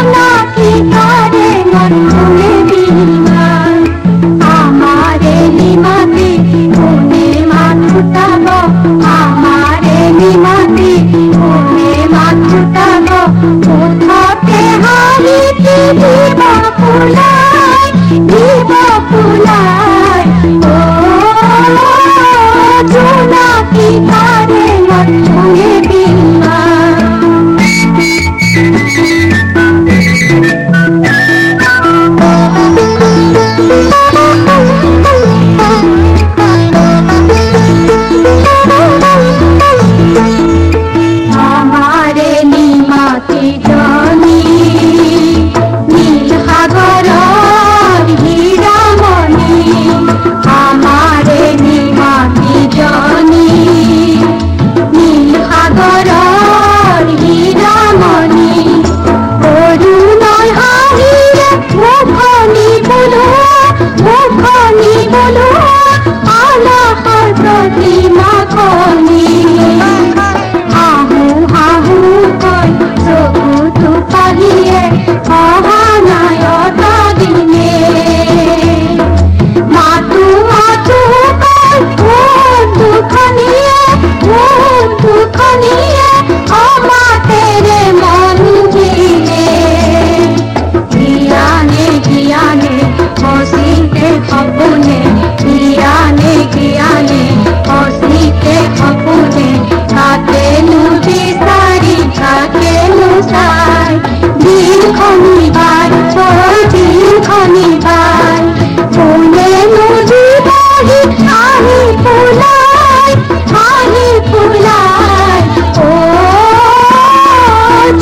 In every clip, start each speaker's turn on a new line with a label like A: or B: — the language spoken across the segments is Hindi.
A: no. You.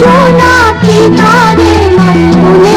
A: जो ना के तारे मन